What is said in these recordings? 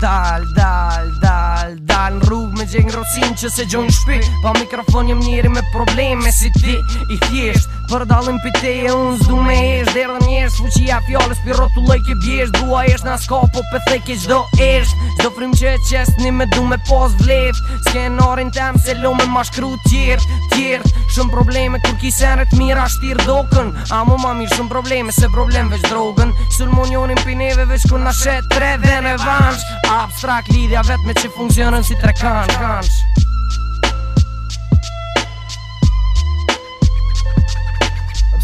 dal, dal, dal, dal. dal në rrugë me gjeng rocin që se gjojnë shpi Pa mikrofon jem njeri me probleme si ti i thjesht Për dalim pite e unë zdu me esht Dherë njesht fuqia fjallës pi rotu lej ke bjesht Dua esht nga s'ka po pe theke qdo esht Qdo frim që e qest një me du me pos vleft S'ken orin tem se lo me ma shkru tjert Tjert Shumë probleme kur ki senet mira shtir dokën A mu ma mirë shumë probleme se problem veç drogën Sulmonionin pineve veç ku na shet tre dhe ne vansh Abstrakt lidhja vet me që funksionën si tre kanë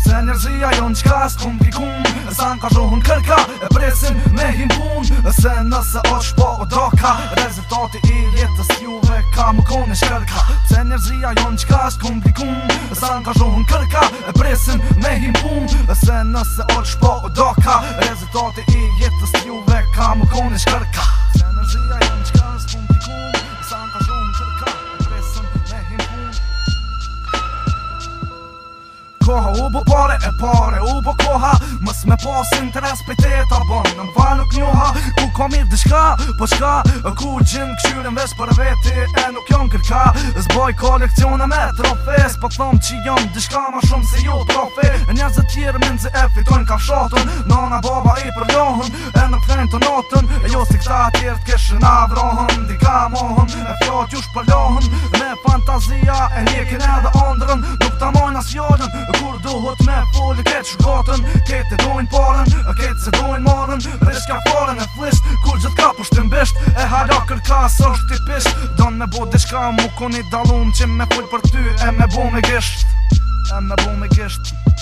Se njerëzia jo në qka s'ku m'pikun kërka e presin me himpun E se nëse është po o doka Rezultati i jetës juve ka më kone shkërka Se njerëzia jo në qka s'ku m'pikun kërka e presin me himpun E se nëse është po o doka Rezultati i jetës juve ka më kone shkërka koha U bo pare e pare, u bo koha Mës me pas interes te ta Bon, në mba nuk njoha Ku ka mirë dishka, po shka Ku gjim këshyrem vesh për veti E nuk jam kërka Zboj koleksione me trofes Po thom që jam dishka ma shumë se ju trofe Njerëz e tjerë minzi e fitojnë ka shatën Nona baba i përlohën E në kënjën të notën E jo si këta tjerë t'keshën avrohën Dika mohën e fjo t'ju shpallohën Me fantazia e njekin edhe ondër që gotën Ketë të dojnë parën, a ketë se dojnë marën Rishka farën e flisht, ku gjithë ka për shtrimbesht E hara kërka së është të pisht Donë me bo dhe mu koni dalum Qim me full për ty e me bo me gisht E me bo me gisht